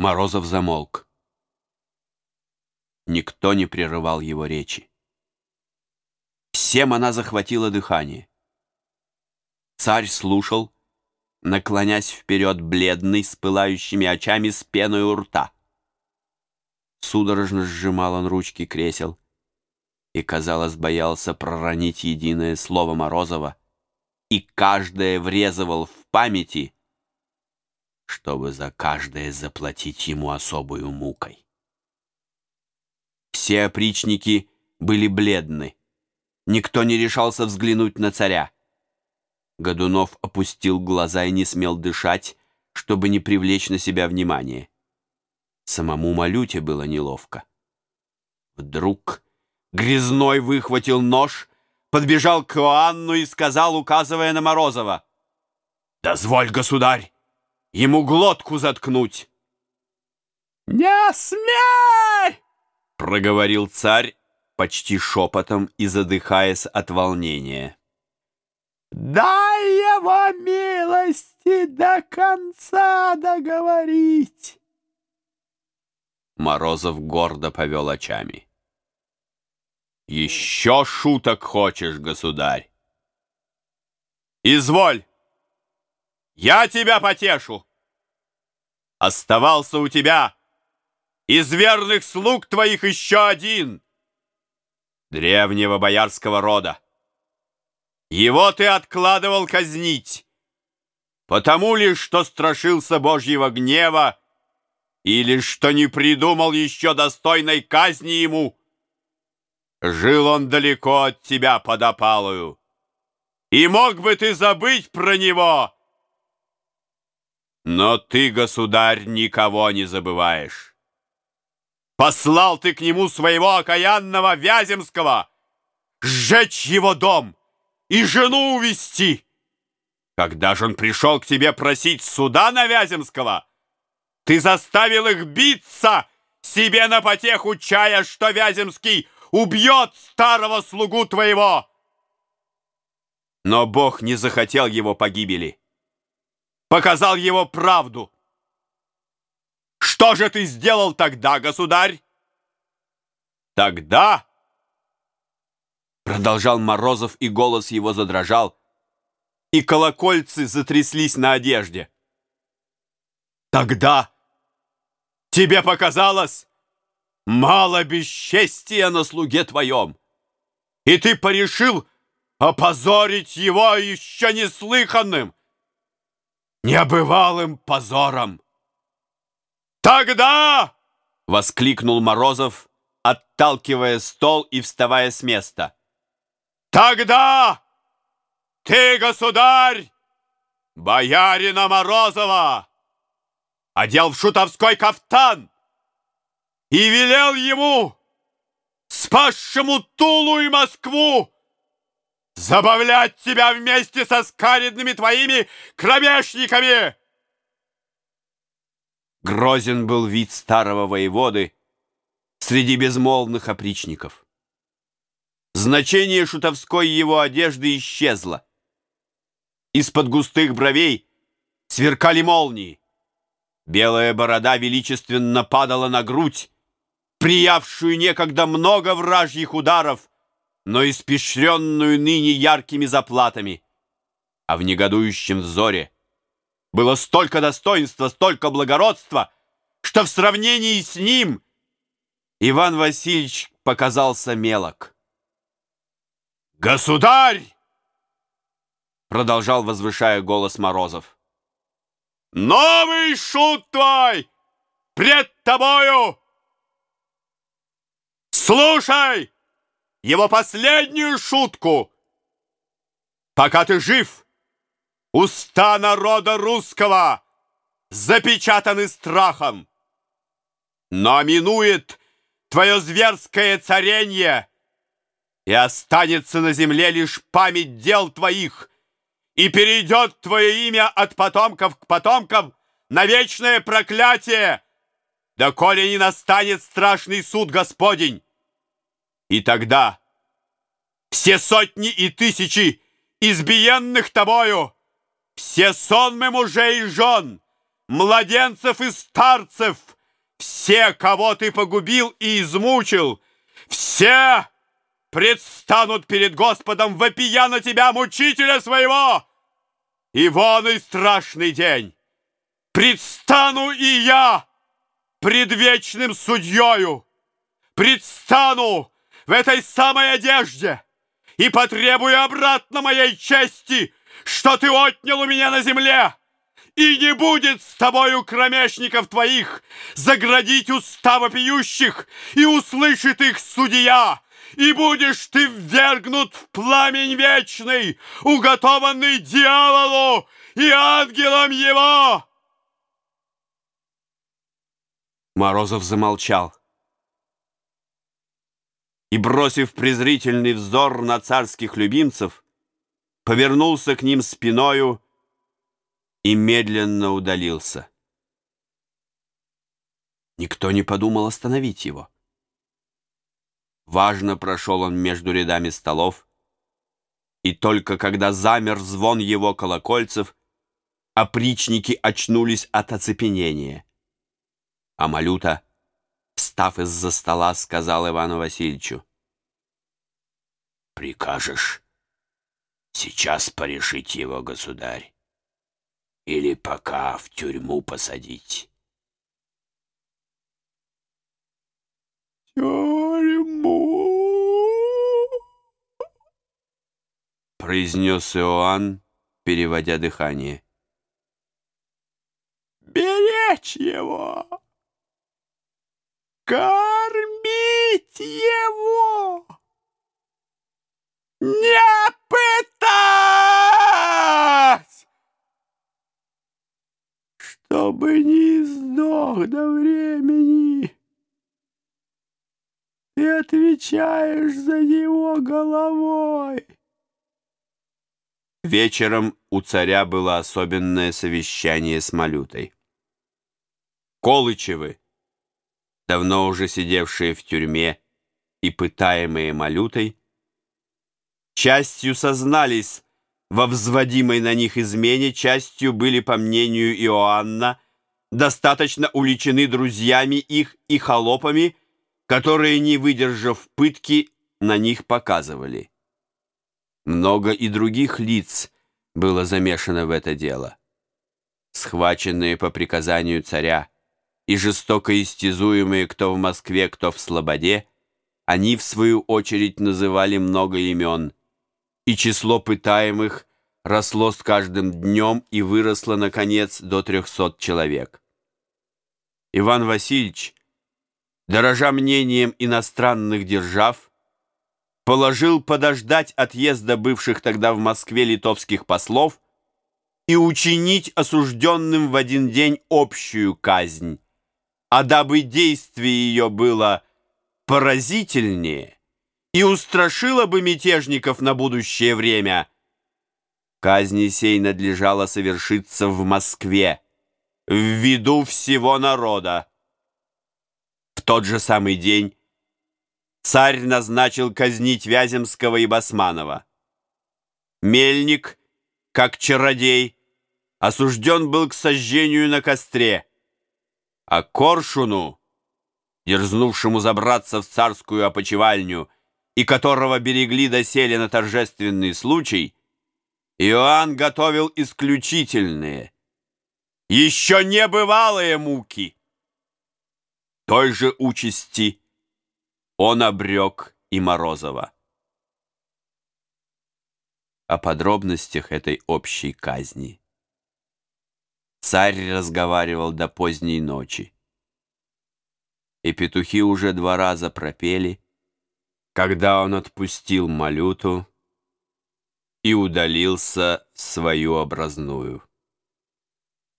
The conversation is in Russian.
Морозов замолк. Никто не прерывал его речи. Всем она захватила дыхание. Царь слушал, наклонясь вперед, бледный, с пылающими очами, с пеной у рта. Судорожно сжимал он ручки кресел и, казалось, боялся проронить единое слово Морозова, и каждое врезывал в памяти, чтобы за каждое заплатить ему особую мукой. Все опричники были бледны. Никто не решался взглянуть на царя. Годунов опустил глаза и не смел дышать, чтобы не привлечь на себя внимание. Самому Малюте было неловко. Вдруг Грязной выхватил нож, подбежал к Иоанну и сказал, указывая на Морозова, «Дозволь, государь, ему глотку заткнуть!» «Не смей!» — проговорил царь почти шепотом и задыхаясь от волнения. Дай его милости до конца договорить. Морозов гордо повел очами. Еще шуток хочешь, государь? Изволь, я тебя потешу. Оставался у тебя из верных слуг твоих еще один, древнего боярского рода. Его ты откладывал казнить, потому лишь, что страшился Божьего гнева или что не придумал еще достойной казни ему. Жил он далеко от тебя под опалою, и мог бы ты забыть про него. Но ты, государь, никого не забываешь. Послал ты к нему своего окаянного Вяземского сжечь его дом — и жену увести. Когда же он пришел к тебе просить суда на Вяземского, ты заставил их биться, себе на потеху чая, что Вяземский убьет старого слугу твоего. Но Бог не захотел его погибели. Показал его правду. Что же ты сделал тогда, государь? Тогда Продолжал Морозов, и голос его задрожал, и колокольцы затряслись на одежде. Тогда тебе показалось мало бесчестия на слуге твоем, и ты порешил опозорить его еще неслыханным, небывалым позором. Тогда, — воскликнул Морозов, отталкивая стол и вставая с места, — Тогда ты, государь, боярина Морозова, одел в шутовской кафтан и велел ему, спасшему Тулу и Москву, забавлять тебя вместе со скаридными твоими кромешниками. Грозен был вид старого воеводы среди безмолвных опричников. Значение шутовской его одежды исчезло. Из-под густых бровей сверкали молнии. Белая борода величественно падала на грудь, приявшую некогда много вражьих ударов, но испещренную ныне яркими заплатами. А в негодующем взоре было столько достоинства, столько благородства, что в сравнении с ним Иван Васильевич показался мелок. «Государь!» Продолжал, возвышая голос Морозов. «Новый шут твой пред тобою! Слушай его последнюю шутку! Пока ты жив, уста народа русского запечатаны страхом, но минует твое зверское царенье, и останется на земле лишь память дел твоих, и перейдет твое имя от потомков к потомкам на вечное проклятие, доколе не настанет страшный суд Господень. И тогда все сотни и тысячи избиенных тобою, все сонмы мужей и жен, младенцев и старцев, все, кого ты погубил и измучил, все предстанут перед Господом, вопия на тебя, мучителя своего. И вон и страшный день. Предстану и я пред вечным судьею. Предстану в этой самой одежде и потребую обратно моей чести, что ты отнял у меня на земле. И не будет с тобою кромешников твоих заградить уста вопиющих, и услышит их судья, и будешь ты ввергнут в пламень вечный, уготованный дьяволу и ангелам его!» Морозов замолчал и, бросив презрительный взор на царских любимцев, повернулся к ним спиною и медленно удалился. Никто не подумал остановить его. Важно прошел он между рядами столов, и только когда замер звон его колокольцев, опричники очнулись от оцепенения. А Малюта, встав из-за стола, сказал Ивану Васильевичу, «Прикажешь сейчас порешить его, государь, или пока в тюрьму посадить?» произнес Иоанн, переводя дыхание. «Беречь его! Кормить его! Не пытать! Чтобы не сдох до времени!» Ты отвечаешь за него головой. Вечером у царя было особенное совещание с Малютой. Колычевы, давно уже сидевшие в тюрьме и пытаемые Малютой, частью сознались во взводимой на них измене, частью были, по мнению Иоанна, достаточно уличены друзьями их и холопами, которые, не выдержав пытки, на них показывали. Много и других лиц было замешано в это дело. Схваченные по приказанию царя и жестоко истязуемые кто в Москве, кто в Слободе, они, в свою очередь, называли много имен, и число пытаемых росло с каждым днем и выросло, наконец, до трехсот человек. Иван Васильевич, дорожа мнением иностранных держав, положил подождать отъезда бывших тогда в Москве литовских послов и учинить осужденным в один день общую казнь. А дабы действие ее было поразительнее и устрашило бы мятежников на будущее время, казни сей надлежало совершиться в Москве в виду всего народа. В тот же самый день царь назначил казнить Вяземского и Басманова. Мельник, как чародей, осужден был к сожжению на костре, а Коршуну, дерзнувшему забраться в царскую опочивальню и которого берегли доселе на торжественный случай, Иоанн готовил исключительные, еще небывалые муки. Той же участи он обрек и Морозова. О подробностях этой общей казни царь разговаривал до поздней ночи. И петухи уже два раза пропели, когда он отпустил малюту и удалился в свою образную.